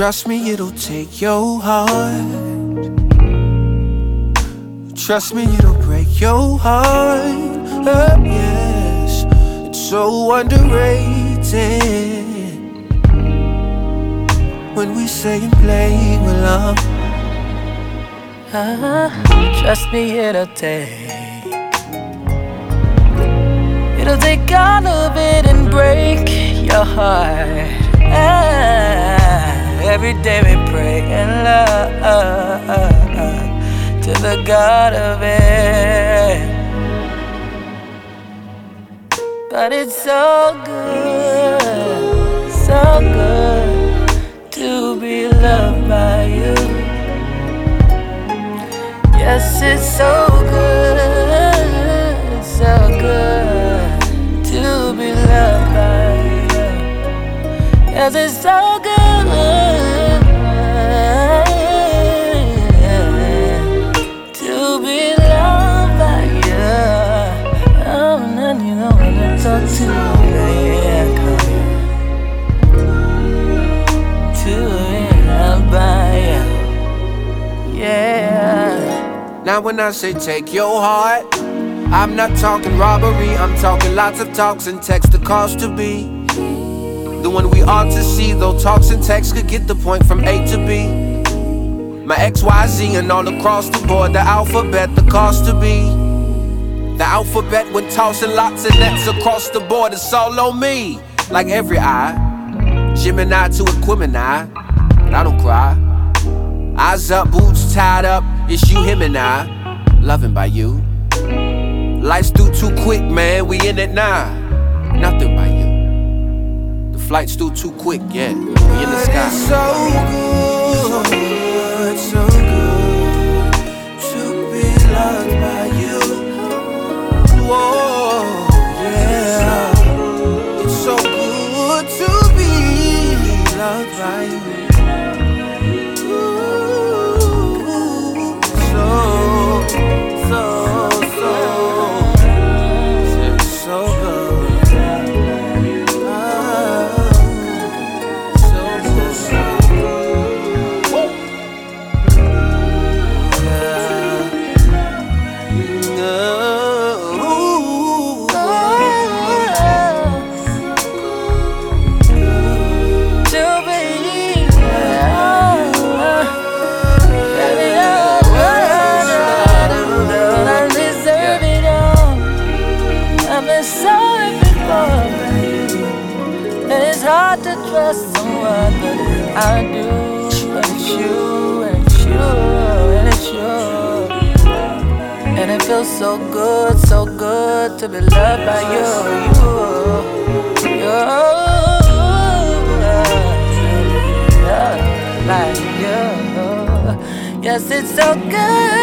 Trust me, it'll take your heart. Trust me, it'll break your heart. Oh, yes, it's so underrated when we say and play with love. Uh, trust me, it'll take. It'll take all of it and break your heart. Ah, every day we pray and love to the God of it. But it's so good, so good to be loved by you. Yes, it's so good, so good to be loved by you. Yes, it's so good. Now, when I say take your heart, I'm not talking robbery, I'm talking lots of talks and texts the cost to be. The one we ought to see, though talks and texts could get the point from A to B. My XYZ and all across the board, the alphabet, the cost to be. The alphabet when tossing lots of nets across the board, it's all on me. Like every eye, Gemini to Aquemini, but I don't cry. Eyes up, boots tied up, it's you, him, and I. Loving by you. Life's through too quick, man, we in it now. Nothing by you. The flight's through too quick, yeah. We in the sky. Hard to trust someone, but I do. And it's you, and it's you, and it's you. And it feels so good, so good to be loved by you. You, you. Like you. Yes, it's so good.